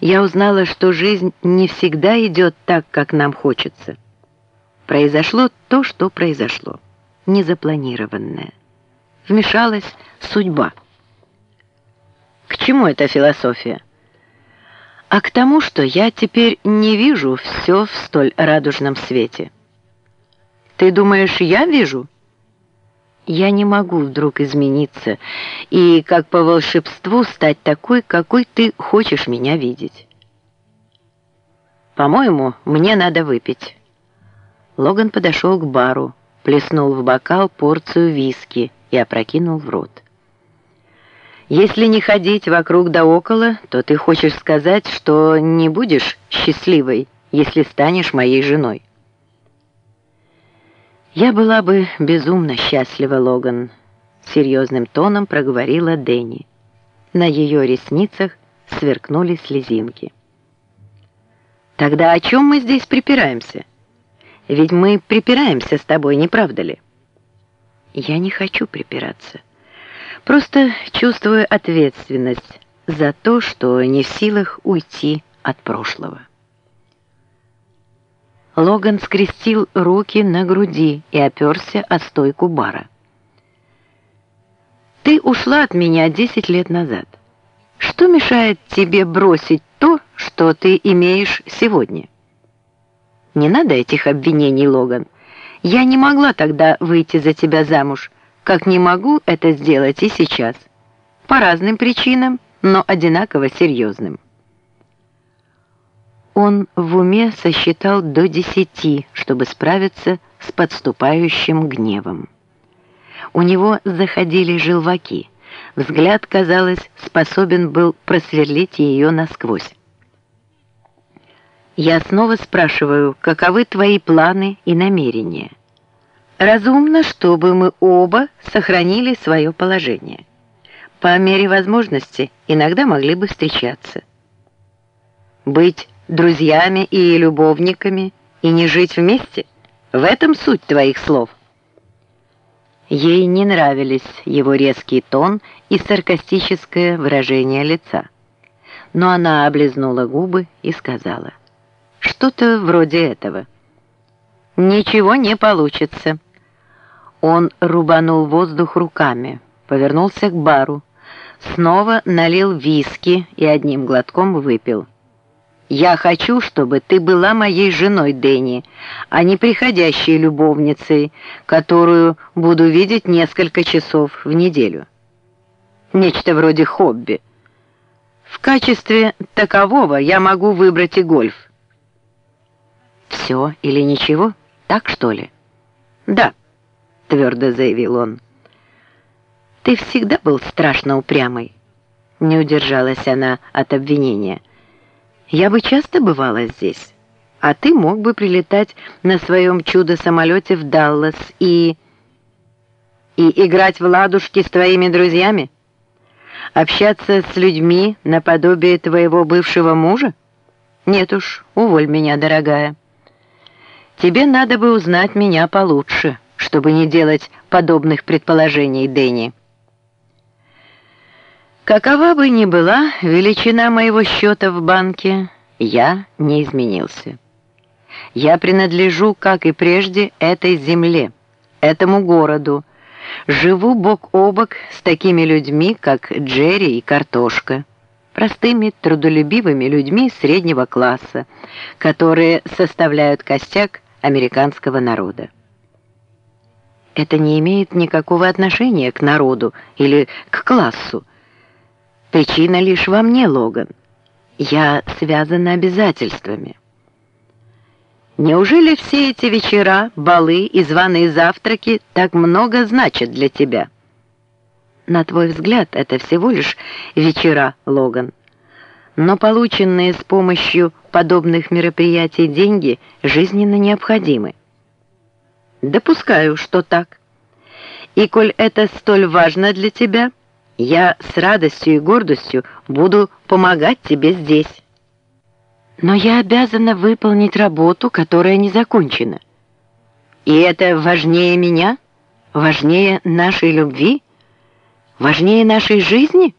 я узнала, что жизнь не всегда идет так, как нам хочется. Произошло то, что произошло, незапланированное. Вмешалась судьба. К чему эта философия? А к тому, что я теперь не вижу все в столь радужном свете. Ты думаешь, я вижу? Я не могу вдруг измениться и, как по волшебству, стать такой, какой ты хочешь меня видеть. По-моему, мне надо выпить. Логан подошел к бару, плеснул в бокал порцию виски и опрокинул в рот. Если не ходить вокруг да около, то ты хочешь сказать, что не будешь счастливой, если станешь моей женой. «Я была бы безумно счастлива, Логан», — серьезным тоном проговорила Дэнни. На ее ресницах сверкнули слезинки. «Тогда о чем мы здесь припираемся? Ведь мы припираемся с тобой, не правда ли?» «Я не хочу припираться. Просто чувствую ответственность за то, что не в силах уйти от прошлого». Логан скрестил руки на груди и оперся о стойку бара. «Ты ушла от меня десять лет назад. Что мешает тебе бросить то, что ты имеешь сегодня?» «Не надо этих обвинений, Логан. Я не могла тогда выйти за тебя замуж, как не могу это сделать и сейчас. По разным причинам, но одинаково серьезным». Он в уме сосчитал до десяти, чтобы справиться с подступающим гневом. У него заходили желваки. Взгляд, казалось, способен был просверлить ее насквозь. «Я снова спрашиваю, каковы твои планы и намерения?» «Разумно, чтобы мы оба сохранили свое положение. По мере возможности иногда могли бы встречаться. Быть друзьями и любовниками и не жить вместе? В этом суть твоих слов. Ей не нравились его резкий тон и саркастическое выражение лица. Но она облизнула губы и сказала, что-то вроде этого. «Ничего не получится». Он рубанул воздух руками, повернулся к бару, снова налил виски и одним глотком выпил. Я хочу, чтобы ты была моей женой, Дэнни, а не приходящей любовницей, которую буду видеть несколько часов в неделю. Нечто вроде хобби. В качестве такового я могу выбрать и гольф. Все или ничего? Так что ли? Да, твердо заявил он. Ты всегда был страшно упрямый. Не удержалась она от обвинения. Я бы часто бывала здесь, а ты мог бы прилетать на своем чудо-самолете в Даллас и... и играть в ладушки с твоими друзьями? Общаться с людьми наподобие твоего бывшего мужа? Нет уж, уволь меня, дорогая. Тебе надо бы узнать меня получше, чтобы не делать подобных предположений, Дэнни. Какова бы ни была величина моего счета в банке, я не изменился. Я принадлежу, как и прежде, этой земле, этому городу, живу бок о бок с такими людьми, как Джерри и Картошка, простыми трудолюбивыми людьми среднего класса, которые составляют костяк американского народа. Это не имеет никакого отношения к народу или к классу, Причина лишь во мне, Логан. Я связана обязательствами. Неужели все эти вечера, балы и званые завтраки так много значат для тебя? На твой взгляд, это всего лишь вечера, Логан. Но полученные с помощью подобных мероприятий деньги жизненно необходимы. Допускаю, что так. И коль это столь важно для тебя, я с радостью и гордостью буду помогать тебе здесь. Но я обязана выполнить работу, которая не закончена. И это важнее меня? Важнее нашей любви? Важнее нашей жизни?»